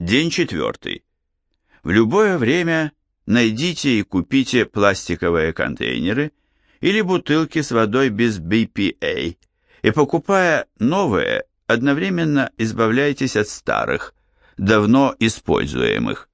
День четвертый. В любое время найдите и купите пластиковые контейнеры или бутылки с водой без BPA и покупая новые, одновременно избавляйтесь от старых, давно используемых.